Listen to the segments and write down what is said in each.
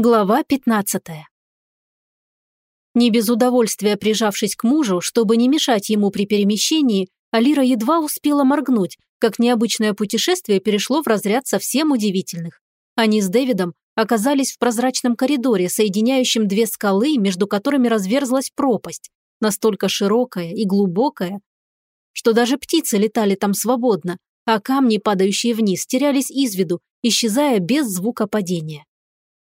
Глава 15. Не без удовольствия прижавшись к мужу, чтобы не мешать ему при перемещении, Алира едва успела моргнуть, как необычное путешествие перешло в разряд совсем удивительных. Они с Дэвидом оказались в прозрачном коридоре, соединяющем две скалы, между которыми разверзлась пропасть, настолько широкая и глубокая, что даже птицы летали там свободно, а камни, падающие вниз, терялись из виду, исчезая без звука падения.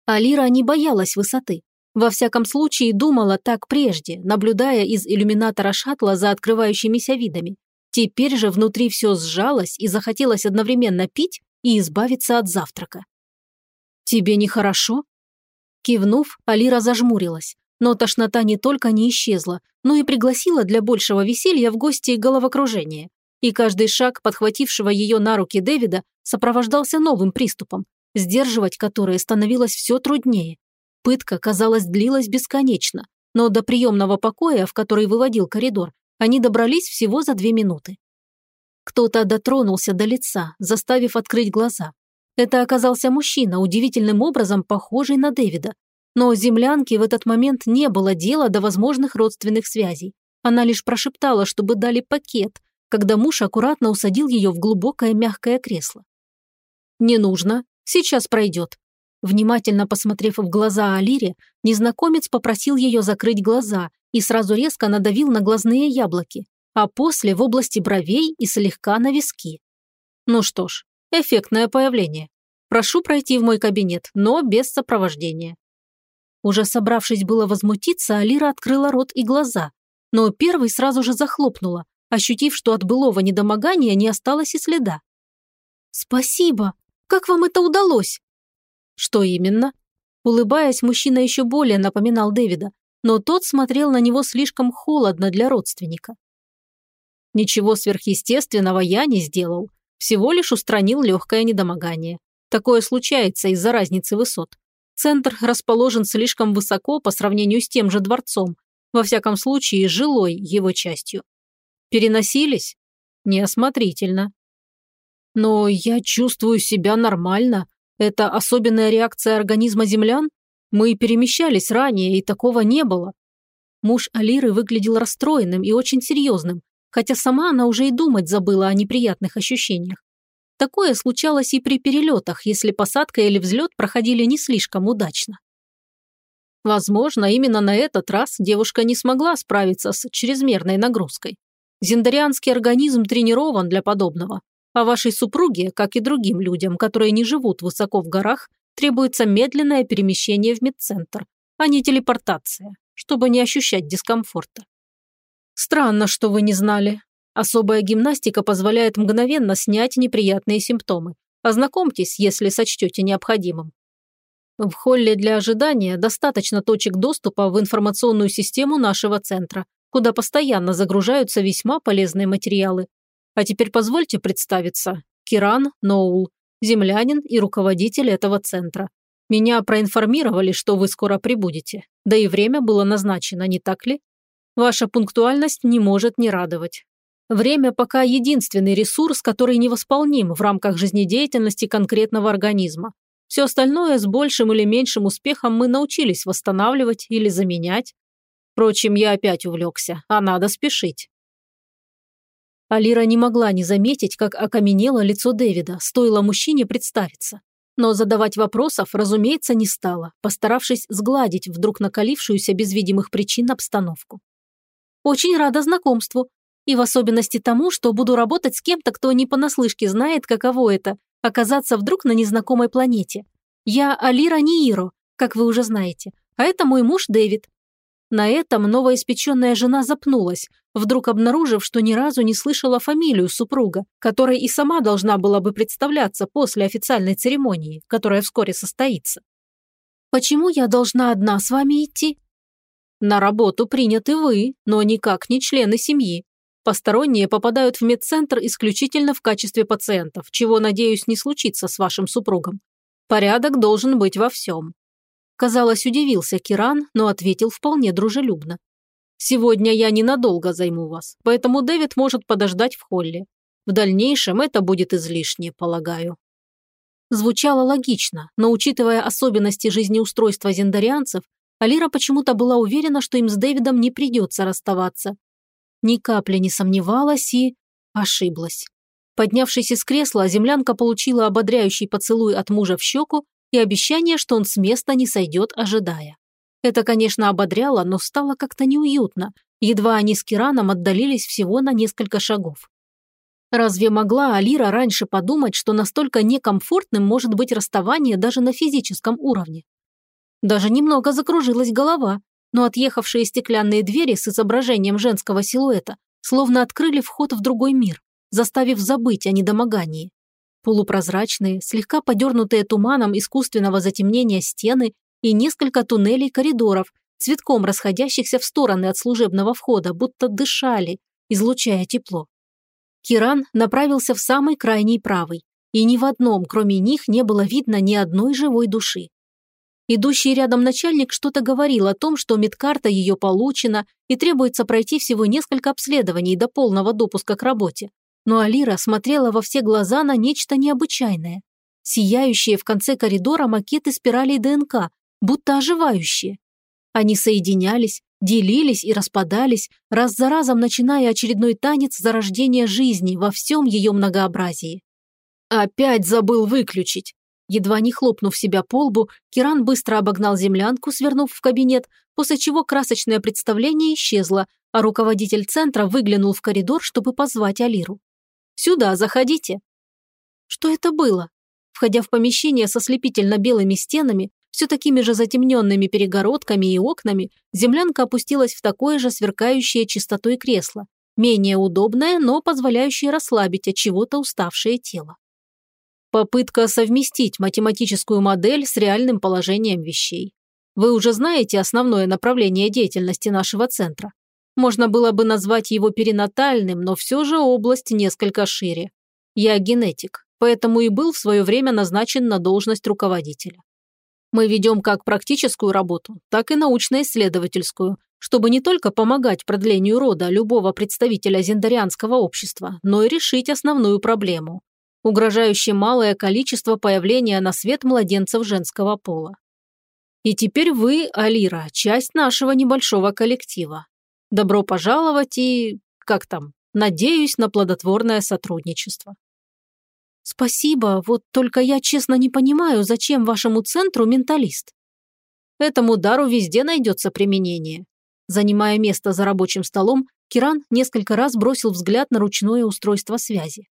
Алира не боялась высоты. Во всяком случае, думала так прежде, наблюдая из иллюминатора шаттла за открывающимися видами. Теперь же внутри все сжалось и захотелось одновременно пить и избавиться от завтрака. «Тебе нехорошо?» Кивнув, Алира зажмурилась. Но тошнота не только не исчезла, но и пригласила для большего веселья в гости головокружение. И каждый шаг подхватившего ее на руки Дэвида сопровождался новым приступом, сдерживать которые становилось все труднее. Пытка, казалось, длилась бесконечно, но до приемного покоя, в который выводил коридор, они добрались всего за две минуты. Кто-то дотронулся до лица, заставив открыть глаза. Это оказался мужчина, удивительным образом похожий на Дэвида. Но землянке в этот момент не было дела до возможных родственных связей. Она лишь прошептала, чтобы дали пакет, когда муж аккуратно усадил ее в глубокое мягкое кресло. «Не нужно», Сейчас пройдет». Внимательно посмотрев в глаза Алире, незнакомец попросил ее закрыть глаза и сразу резко надавил на глазные яблоки, а после в области бровей и слегка на виски. Ну что ж, эффектное появление. Прошу пройти в мой кабинет, но без сопровождения. Уже собравшись было возмутиться, Алира открыла рот и глаза, но первый сразу же захлопнула, ощутив, что от былого недомогания не осталось и следа. «Спасибо!» Как вам это удалось?» «Что именно?» Улыбаясь, мужчина еще более напоминал Дэвида, но тот смотрел на него слишком холодно для родственника. «Ничего сверхъестественного я не сделал, всего лишь устранил легкое недомогание. Такое случается из-за разницы высот. Центр расположен слишком высоко по сравнению с тем же дворцом, во всяком случае жилой его частью. Переносились? Неосмотрительно. Но я чувствую себя нормально. Это особенная реакция организма землян? Мы перемещались ранее, и такого не было. Муж Алиры выглядел расстроенным и очень серьезным, хотя сама она уже и думать забыла о неприятных ощущениях. Такое случалось и при перелетах, если посадка или взлет проходили не слишком удачно. Возможно, именно на этот раз девушка не смогла справиться с чрезмерной нагрузкой. Зендарианский организм тренирован для подобного, а вашей супруге, как и другим людям, которые не живут высоко в горах, требуется медленное перемещение в медцентр, а не телепортация, чтобы не ощущать дискомфорта. Странно, что вы не знали. Особая гимнастика позволяет мгновенно снять неприятные симптомы. Ознакомьтесь, если сочтете необходимым. В холле для ожидания достаточно точек доступа в информационную систему нашего центра, куда постоянно загружаются весьма полезные материалы, а теперь позвольте представиться. Киран Ноул, землянин и руководитель этого центра. Меня проинформировали, что вы скоро прибудете. Да и время было назначено, не так ли? Ваша пунктуальность не может не радовать. Время пока единственный ресурс, который невосполним в рамках жизнедеятельности конкретного организма. Все остальное с большим или меньшим успехом мы научились восстанавливать или заменять. Впрочем, я опять увлекся, а надо спешить. Алира не могла не заметить, как окаменело лицо Дэвида, стоило мужчине представиться. Но задавать вопросов, разумеется, не стала, постаравшись сгладить вдруг накалившуюся без видимых причин обстановку. «Очень рада знакомству, и в особенности тому, что буду работать с кем-то, кто не понаслышке знает, каково это – оказаться вдруг на незнакомой планете. Я Алира Нииро, как вы уже знаете, а это мой муж Дэвид. На этом новоиспеченная жена запнулась, вдруг обнаружив, что ни разу не слышала фамилию супруга, которой и сама должна была бы представляться после официальной церемонии, которая вскоре состоится. «Почему я должна одна с вами идти?» «На работу приняты вы, но никак не члены семьи. Посторонние попадают в медцентр исключительно в качестве пациентов, чего, надеюсь, не случится с вашим супругом. Порядок должен быть во всем. Казалось, удивился Киран, но ответил вполне дружелюбно. «Сегодня я ненадолго займу вас, поэтому Дэвид может подождать в холле. В дальнейшем это будет излишне, полагаю». Звучало логично, но учитывая особенности жизнеустройства зендарианцев, Алира почему-то была уверена, что им с Дэвидом не придется расставаться. Ни капли не сомневалась и... ошиблась. Поднявшись из кресла, землянка получила ободряющий поцелуй от мужа в щеку и обещание, что он с места не сойдет, ожидая. Это, конечно, ободряло, но стало как-то неуютно, едва они с Кираном отдалились всего на несколько шагов. Разве могла Алира раньше подумать, что настолько некомфортным может быть расставание даже на физическом уровне? Даже немного закружилась голова, но отъехавшие стеклянные двери с изображением женского силуэта словно открыли вход в другой мир, заставив забыть о недомогании. Полупрозрачные, слегка подернутые туманом искусственного затемнения стены и несколько туннелей коридоров, цветком расходящихся в стороны от служебного входа, будто дышали, излучая тепло. Киран направился в самый крайний правый, и ни в одном, кроме них, не было видно ни одной живой души. Идущий рядом начальник что-то говорил о том, что медкарта ее получена и требуется пройти всего несколько обследований до полного допуска к работе. Но Алира смотрела во все глаза на нечто необычайное. Сияющие в конце коридора макеты спиралей ДНК, будто оживающие. Они соединялись, делились и распадались, раз за разом начиная очередной танец зарождения жизни во всем ее многообразии. «Опять забыл выключить!» Едва не хлопнув себя по лбу, Киран быстро обогнал землянку, свернув в кабинет, после чего красочное представление исчезло, а руководитель центра выглянул в коридор, чтобы позвать Алиру. «Сюда, заходите!» Что это было? Входя в помещение со слепительно-белыми стенами, все такими же затемненными перегородками и окнами, землянка опустилась в такое же сверкающее чистотой кресло, менее удобное, но позволяющее расслабить от чего-то уставшее тело. Попытка совместить математическую модель с реальным положением вещей. Вы уже знаете основное направление деятельности нашего центра. Можно было бы назвать его перинатальным, но все же область несколько шире. Я генетик, поэтому и был в свое время назначен на должность руководителя. Мы ведем как практическую работу, так и научно-исследовательскую, чтобы не только помогать продлению рода любого представителя зендарианского общества, но и решить основную проблему – угрожающее малое количество появления на свет младенцев женского пола. И теперь вы, Алира, часть нашего небольшого коллектива. Добро пожаловать и, как там, надеюсь на плодотворное сотрудничество. «Спасибо, вот только я честно не понимаю, зачем вашему центру менталист?» «Этому дару везде найдется применение». Занимая место за рабочим столом, Киран несколько раз бросил взгляд на ручное устройство связи.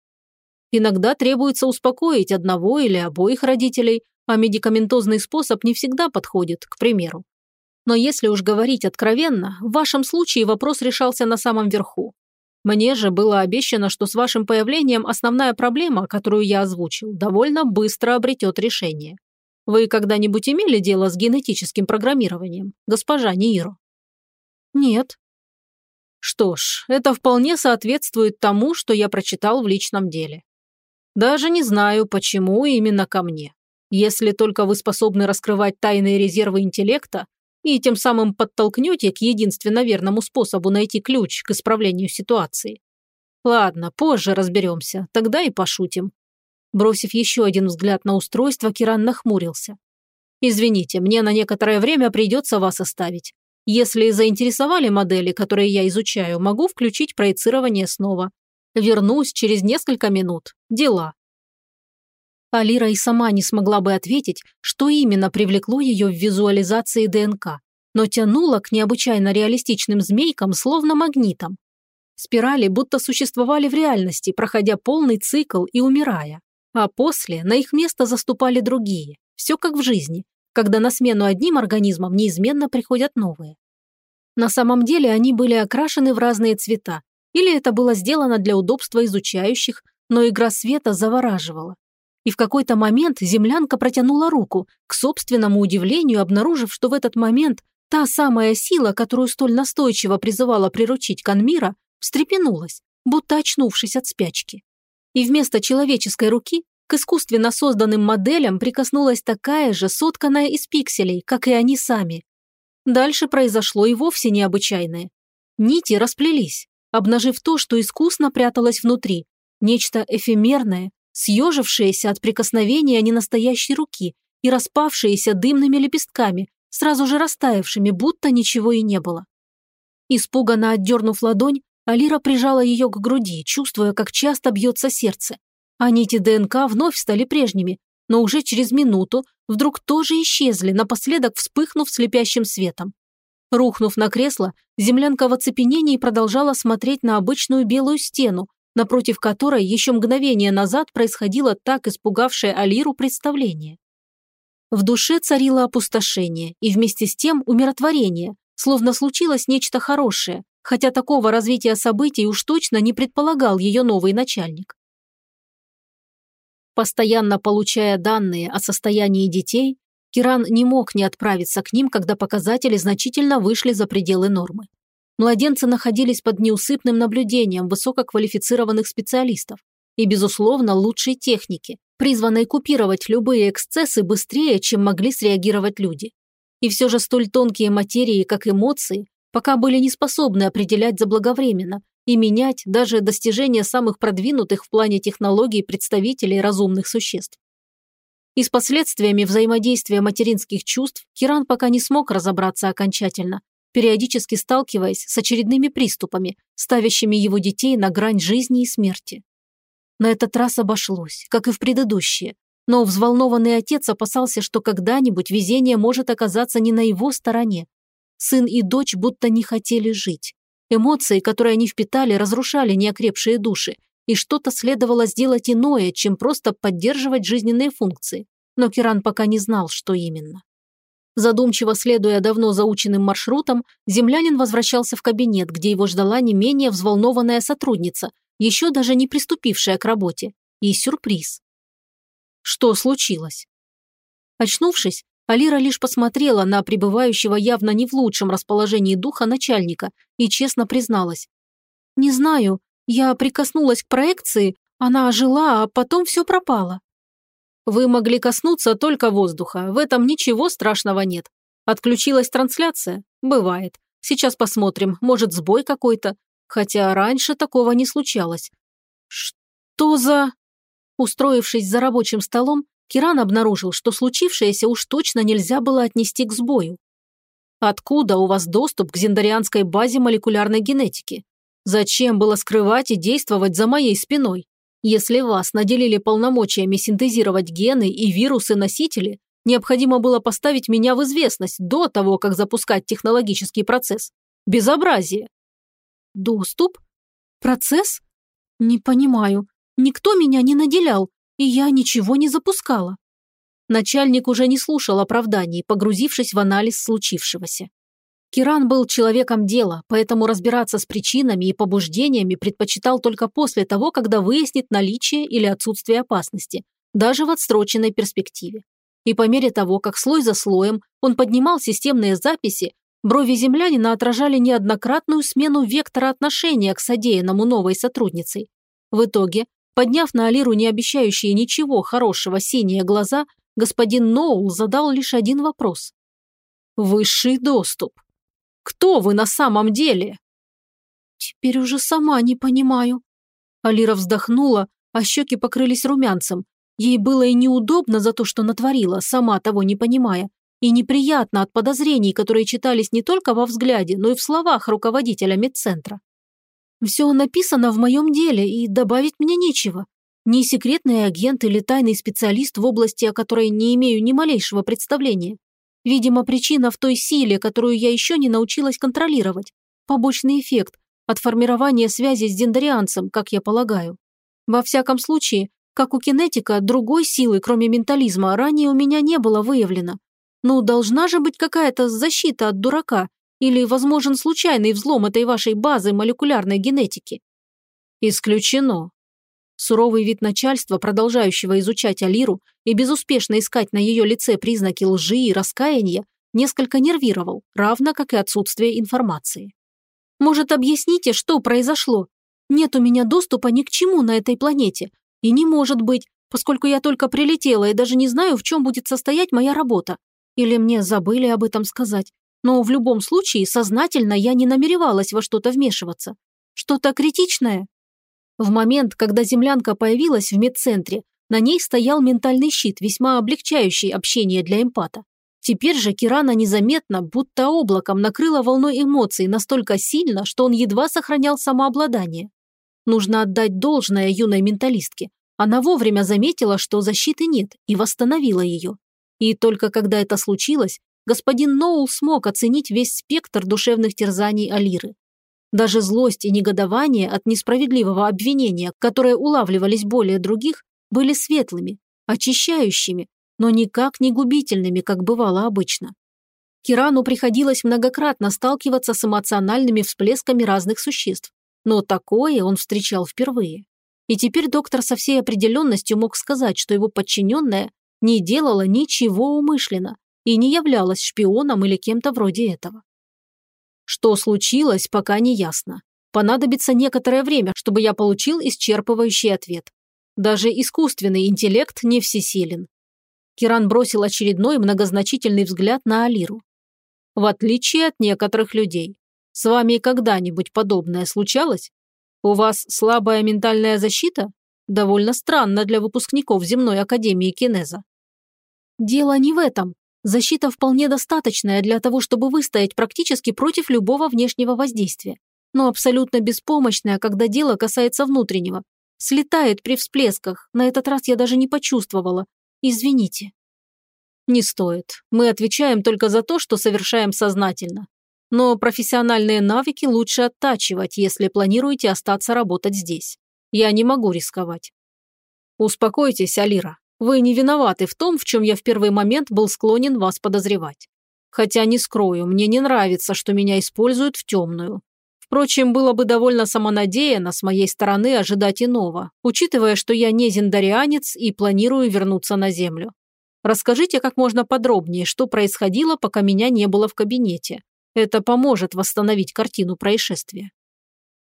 Иногда требуется успокоить одного или обоих родителей, а медикаментозный способ не всегда подходит, к примеру. Но если уж говорить откровенно, в вашем случае вопрос решался на самом верху. Мне же было обещано, что с вашим появлением основная проблема, которую я озвучил, довольно быстро обретет решение. Вы когда-нибудь имели дело с генетическим программированием, госпожа Нииро? Нет. Что ж, это вполне соответствует тому, что я прочитал в личном деле. Даже не знаю, почему именно ко мне. Если только вы способны раскрывать тайные резервы интеллекта, и тем самым подтолкнете к единственно верному способу найти ключ к исправлению ситуации. Ладно, позже разберемся, тогда и пошутим. Бросив еще один взгляд на устройство, Киран нахмурился. «Извините, мне на некоторое время придется вас оставить. Если заинтересовали модели, которые я изучаю, могу включить проецирование снова. Вернусь через несколько минут. Дела». Алира и сама не смогла бы ответить, что именно привлекло ее в визуализации ДНК, но тянуло к необычайно реалистичным змейкам словно магнитом. Спирали будто существовали в реальности, проходя полный цикл и умирая. А после на их место заступали другие. Все как в жизни, когда на смену одним организмам неизменно приходят новые. На самом деле они были окрашены в разные цвета, или это было сделано для удобства изучающих, но игра света завораживала и в какой-то момент землянка протянула руку, к собственному удивлению обнаружив, что в этот момент та самая сила, которую столь настойчиво призывала приручить Канмира, встрепенулась, будто очнувшись от спячки. И вместо человеческой руки к искусственно созданным моделям прикоснулась такая же, сотканная из пикселей, как и они сами. Дальше произошло и вовсе необычайное. Нити расплелись, обнажив то, что искусно пряталось внутри, нечто эфемерное, съежившиеся от прикосновения ненастоящей руки и распавшиеся дымными лепестками, сразу же растаявшими, будто ничего и не было. Испуганно отдернув ладонь, Алира прижала ее к груди, чувствуя, как часто бьется сердце. А нити ДНК вновь стали прежними, но уже через минуту вдруг тоже исчезли, напоследок вспыхнув слепящим светом. Рухнув на кресло, землянка в оцепенении продолжала смотреть на обычную белую стену, напротив которой еще мгновение назад происходило так испугавшее Алиру представление. В душе царило опустошение и вместе с тем умиротворение, словно случилось нечто хорошее, хотя такого развития событий уж точно не предполагал ее новый начальник. Постоянно получая данные о состоянии детей, Киран не мог не отправиться к ним, когда показатели значительно вышли за пределы нормы. Младенцы находились под неусыпным наблюдением высококвалифицированных специалистов и, безусловно, лучшей техники, призванной купировать любые эксцессы быстрее, чем могли среагировать люди. И все же столь тонкие материи, как эмоции, пока были не способны определять заблаговременно и менять даже достижения самых продвинутых в плане технологий представителей разумных существ. И с последствиями взаимодействия материнских чувств Киран пока не смог разобраться окончательно, периодически сталкиваясь с очередными приступами, ставящими его детей на грань жизни и смерти. На этот раз обошлось, как и в предыдущие, но взволнованный отец опасался, что когда-нибудь везение может оказаться не на его стороне. Сын и дочь будто не хотели жить. Эмоции, которые они впитали, разрушали неокрепшие души, и что-то следовало сделать иное, чем просто поддерживать жизненные функции. Но Киран пока не знал, что именно. Задумчиво следуя давно заученным маршрутам, землянин возвращался в кабинет, где его ждала не менее взволнованная сотрудница, еще даже не приступившая к работе. И сюрприз. Что случилось? Очнувшись, Алира лишь посмотрела на пребывающего явно не в лучшем расположении духа начальника и честно призналась. «Не знаю, я прикоснулась к проекции, она ожила, а потом все пропало». Вы могли коснуться только воздуха, в этом ничего страшного нет. Отключилась трансляция? Бывает. Сейчас посмотрим, может сбой какой-то. Хотя раньше такого не случалось. Что за... Устроившись за рабочим столом, Киран обнаружил, что случившееся уж точно нельзя было отнести к сбою. Откуда у вас доступ к зендарианской базе молекулярной генетики? Зачем было скрывать и действовать за моей спиной? Если вас наделили полномочиями синтезировать гены и вирусы-носители, необходимо было поставить меня в известность до того, как запускать технологический процесс. Безобразие. Доступ? Процесс? Не понимаю. Никто меня не наделял, и я ничего не запускала. Начальник уже не слушал оправданий, погрузившись в анализ случившегося. Киран был человеком дела, поэтому разбираться с причинами и побуждениями предпочитал только после того, когда выяснит наличие или отсутствие опасности, даже в отсроченной перспективе. И по мере того, как слой за слоем он поднимал системные записи, брови землянина отражали неоднократную смену вектора отношения к содеянному новой сотрудницей. В итоге, подняв на Алиру не обещающие ничего хорошего синие глаза, господин Ноул задал лишь один вопрос. «Высший доступ. Кто вы на самом деле?» «Теперь уже сама не понимаю». Алира вздохнула, а щеки покрылись румянцем. Ей было и неудобно за то, что натворила, сама того не понимая, и неприятно от подозрений, которые читались не только во взгляде, но и в словах руководителя медцентра. «Все написано в моем деле, и добавить мне нечего. Ни секретный агент или тайный специалист в области, о которой не имею ни малейшего представления. Видимо, причина в той силе, которую я еще не научилась контролировать. Побочный эффект от формирования связи с дендарианцем, как я полагаю. Во всяком случае, как у кинетика, другой силы, кроме ментализма, ранее у меня не было выявлено. Ну, должна же быть какая-то защита от дурака или возможен случайный взлом этой вашей базы молекулярной генетики. Исключено, Суровый вид начальства, продолжающего изучать Алиру и безуспешно искать на ее лице признаки лжи и раскаяния, несколько нервировал, равно как и отсутствие информации. «Может, объясните, что произошло? Нет у меня доступа ни к чему на этой планете. И не может быть, поскольку я только прилетела и даже не знаю, в чем будет состоять моя работа. Или мне забыли об этом сказать. Но в любом случае, сознательно я не намеревалась во что-то вмешиваться. Что-то критичное?» В момент, когда землянка появилась в медцентре, на ней стоял ментальный щит, весьма облегчающий общение для эмпата. Теперь же Кирана незаметно, будто облаком, накрыла волной эмоций настолько сильно, что он едва сохранял самообладание. Нужно отдать должное юной менталистке. Она вовремя заметила, что защиты нет, и восстановила ее. И только когда это случилось, господин Ноул смог оценить весь спектр душевных терзаний Алиры. Даже злость и негодование от несправедливого обвинения, которые улавливались более других, были светлыми, очищающими, но никак не губительными, как бывало обычно. Кирану приходилось многократно сталкиваться с эмоциональными всплесками разных существ, но такое он встречал впервые. И теперь доктор со всей определенностью мог сказать, что его подчиненная не делала ничего умышленно и не являлась шпионом или кем-то вроде этого. Что случилось, пока не ясно. Понадобится некоторое время, чтобы я получил исчерпывающий ответ. Даже искусственный интеллект не всесилен. Киран бросил очередной многозначительный взгляд на Алиру. В отличие от некоторых людей. С вами когда-нибудь подобное случалось? У вас слабая ментальная защита? Довольно странно для выпускников земной академии кинеза. Дело не в этом, Защита вполне достаточная для того, чтобы выстоять практически против любого внешнего воздействия, но абсолютно беспомощная, когда дело касается внутреннего. Слетает при всплесках, на этот раз я даже не почувствовала. Извините. Не стоит. Мы отвечаем только за то, что совершаем сознательно. Но профессиональные навыки лучше оттачивать, если планируете остаться работать здесь. Я не могу рисковать. Успокойтесь, Алира. Вы не виноваты в том, в чем я в первый момент был склонен вас подозревать. Хотя не скрою, мне не нравится, что меня используют в темную. Впрочем, было бы довольно самонадеянно с моей стороны ожидать иного, учитывая, что я не зендарианец и планирую вернуться на Землю. Расскажите как можно подробнее, что происходило, пока меня не было в кабинете. Это поможет восстановить картину происшествия.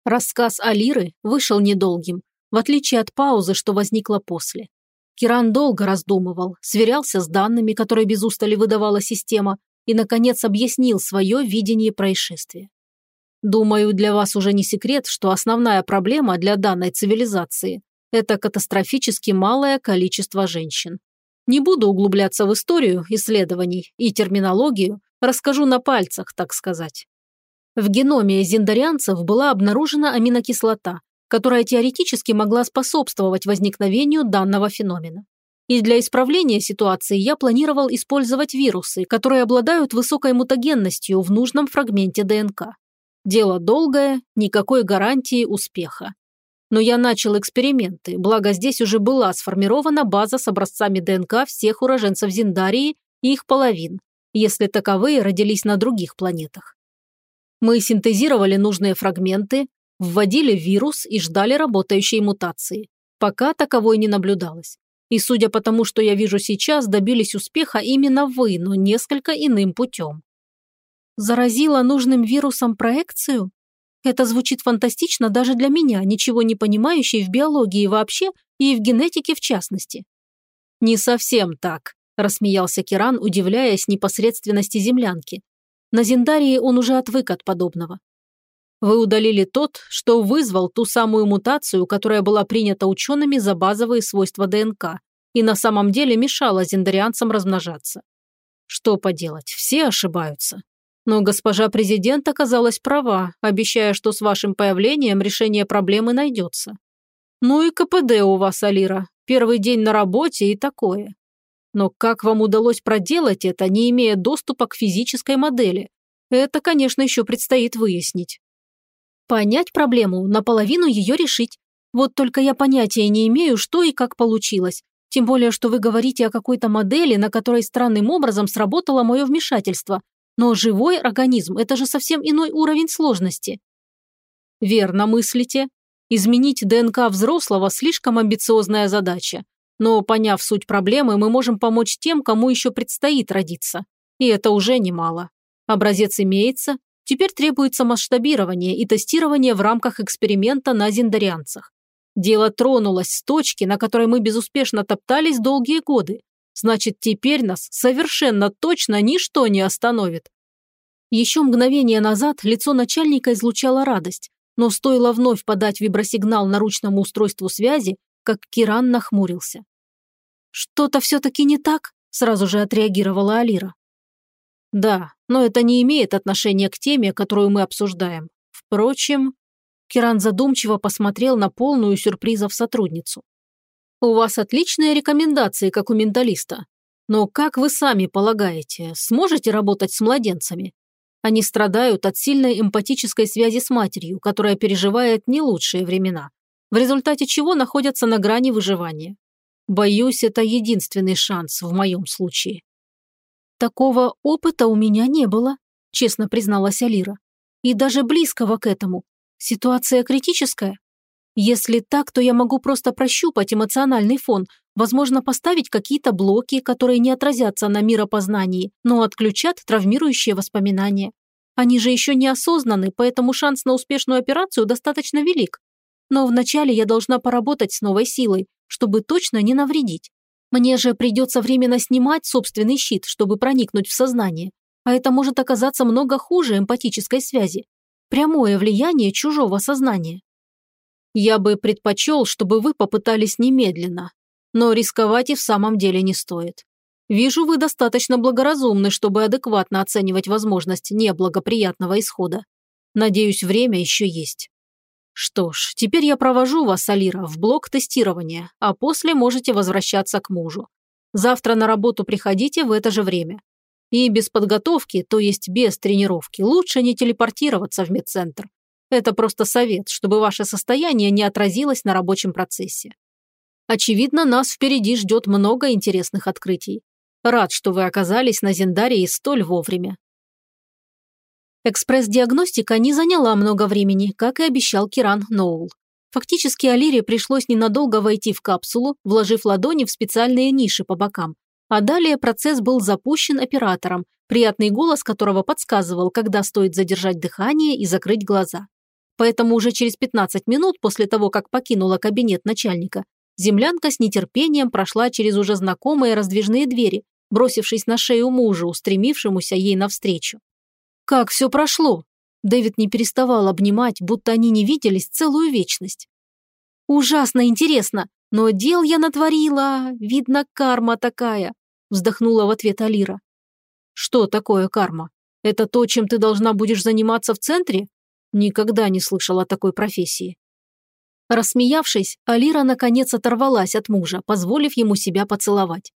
Рассказ Алиры вышел недолгим, в отличие от паузы, что возникла после. Киран долго раздумывал, сверялся с данными, которые без устали выдавала система, и, наконец, объяснил свое видение происшествия. Думаю, для вас уже не секрет, что основная проблема для данной цивилизации – это катастрофически малое количество женщин. Не буду углубляться в историю исследований и терминологию, расскажу на пальцах, так сказать. В геноме зиндарианцев была обнаружена аминокислота, которая теоретически могла способствовать возникновению данного феномена. И для исправления ситуации я планировал использовать вирусы, которые обладают высокой мутагенностью в нужном фрагменте ДНК. Дело долгое, никакой гарантии успеха. Но я начал эксперименты, благо здесь уже была сформирована база с образцами ДНК всех уроженцев Зиндарии и их половин, если таковые родились на других планетах. Мы синтезировали нужные фрагменты, Вводили вирус и ждали работающей мутации. Пока таковой не наблюдалось. И судя по тому, что я вижу сейчас, добились успеха именно вы, но несколько иным путем. Заразила нужным вирусом проекцию? Это звучит фантастично даже для меня, ничего не понимающей в биологии вообще и в генетике в частности. Не совсем так, рассмеялся Киран, удивляясь непосредственности землянки. На Зиндарии он уже отвык от подобного. Вы удалили тот, что вызвал ту самую мутацию, которая была принята учеными за базовые свойства ДНК и на самом деле мешала зендарианцам размножаться. Что поделать, все ошибаются. Но госпожа президент оказалась права, обещая, что с вашим появлением решение проблемы найдется. Ну и КПД у вас, Алира. Первый день на работе и такое. Но как вам удалось проделать это, не имея доступа к физической модели? Это, конечно, еще предстоит выяснить. Понять проблему, наполовину ее решить. Вот только я понятия не имею, что и как получилось. Тем более, что вы говорите о какой-то модели, на которой странным образом сработало мое вмешательство. Но живой организм – это же совсем иной уровень сложности. Верно мыслите. Изменить ДНК взрослого – слишком амбициозная задача. Но, поняв суть проблемы, мы можем помочь тем, кому еще предстоит родиться. И это уже немало. Образец имеется, Теперь требуется масштабирование и тестирование в рамках эксперимента на зиндарианцах. Дело тронулось с точки, на которой мы безуспешно топтались долгие годы. Значит, теперь нас совершенно точно ничто не остановит. Еще мгновение назад лицо начальника излучало радость, но стоило вновь подать вибросигнал наручному устройству связи, как Киран нахмурился. «Что-то все-таки не так?» – сразу же отреагировала Алира. «Да, но это не имеет отношения к теме, которую мы обсуждаем. Впрочем...» Киран задумчиво посмотрел на полную сюрпризов сотрудницу. «У вас отличные рекомендации, как у менталиста. Но как вы сами полагаете, сможете работать с младенцами? Они страдают от сильной эмпатической связи с матерью, которая переживает не лучшие времена, в результате чего находятся на грани выживания. Боюсь, это единственный шанс в моем случае. Такого опыта у меня не было, честно призналась Алира. И даже близкого к этому. Ситуация критическая. Если так, то я могу просто прощупать эмоциональный фон, возможно, поставить какие-то блоки, которые не отразятся на миропознании, но отключат травмирующие воспоминания. Они же еще не осознаны, поэтому шанс на успешную операцию достаточно велик. Но вначале я должна поработать с новой силой, чтобы точно не навредить. Мне же придется временно снимать собственный щит, чтобы проникнуть в сознание. А это может оказаться много хуже эмпатической связи. Прямое влияние чужого сознания. Я бы предпочел, чтобы вы попытались немедленно. Но рисковать и в самом деле не стоит. Вижу, вы достаточно благоразумны, чтобы адекватно оценивать возможность неблагоприятного исхода. Надеюсь, время еще есть. Что ж, теперь я провожу вас, Алира, в блок тестирования, а после можете возвращаться к мужу. Завтра на работу приходите в это же время. И без подготовки, то есть без тренировки, лучше не телепортироваться в медцентр. Это просто совет, чтобы ваше состояние не отразилось на рабочем процессе. Очевидно, нас впереди ждет много интересных открытий. Рад, что вы оказались на Зендарии столь вовремя. Экспресс-диагностика не заняла много времени, как и обещал Киран Ноул. Фактически Алире пришлось ненадолго войти в капсулу, вложив ладони в специальные ниши по бокам. А далее процесс был запущен оператором, приятный голос которого подсказывал, когда стоит задержать дыхание и закрыть глаза. Поэтому уже через 15 минут после того, как покинула кабинет начальника, землянка с нетерпением прошла через уже знакомые раздвижные двери, бросившись на шею мужу, устремившемуся ей навстречу. Как все прошло? Дэвид не переставал обнимать, будто они не виделись целую вечность. «Ужасно интересно, но дел я натворила, видно, карма такая», вздохнула в ответ Алира. «Что такое карма? Это то, чем ты должна будешь заниматься в центре? Никогда не слышала о такой профессии. Рассмеявшись, Алира наконец оторвалась от мужа, позволив ему себя поцеловать.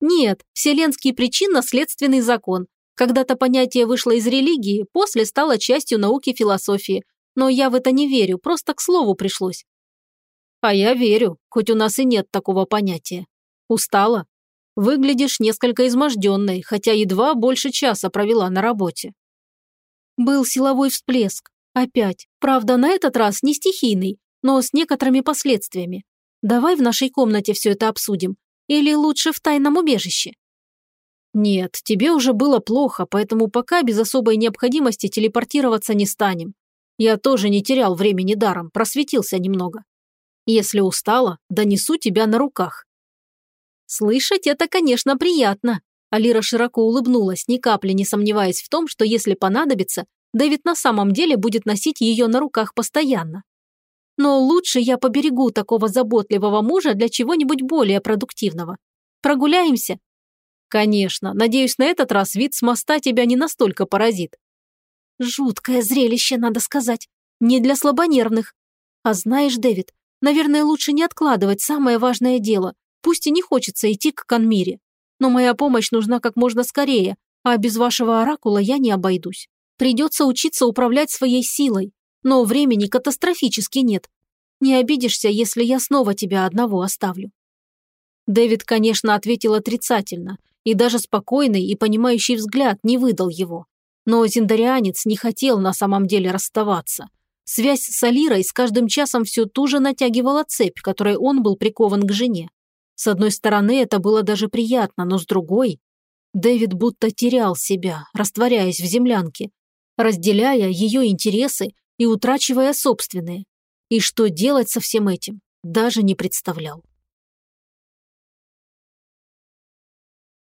Нет, вселенский причинно-следственный закон. Когда-то понятие вышло из религии, после стало частью науки философии. Но я в это не верю, просто к слову пришлось. А я верю, хоть у нас и нет такого понятия. Устала? Выглядишь несколько изможденной, хотя едва больше часа провела на работе. Был силовой всплеск. Опять. Правда, на этот раз не стихийный, но с некоторыми последствиями. Давай в нашей комнате все это обсудим. Или лучше в тайном убежище? Нет, тебе уже было плохо, поэтому пока без особой необходимости телепортироваться не станем. Я тоже не терял времени даром, просветился немного. Если устала, донесу тебя на руках. Слышать это, конечно, приятно. Алира широко улыбнулась, ни капли не сомневаясь в том, что если понадобится, Дэвид на самом деле будет носить ее на руках постоянно. Но лучше я поберегу такого заботливого мужа для чего-нибудь более продуктивного. Прогуляемся? Конечно, надеюсь, на этот раз вид с моста тебя не настолько поразит. Жуткое зрелище, надо сказать. Не для слабонервных. А знаешь, Дэвид, наверное, лучше не откладывать самое важное дело, пусть и не хочется идти к Конмире. Но моя помощь нужна как можно скорее, а без вашего оракула я не обойдусь. Придется учиться управлять своей силой, но времени катастрофически нет. Не обидишься, если я снова тебя одного оставлю». Дэвид, конечно, ответил отрицательно, и даже спокойный и понимающий взгляд не выдал его. Но зиндарианец не хотел на самом деле расставаться. Связь с Алирой с каждым часом все туже натягивала цепь, которой он был прикован к жене. С одной стороны, это было даже приятно, но с другой... Дэвид будто терял себя, растворяясь в землянке, разделяя ее интересы и утрачивая собственные. И что делать со всем этим, даже не представлял.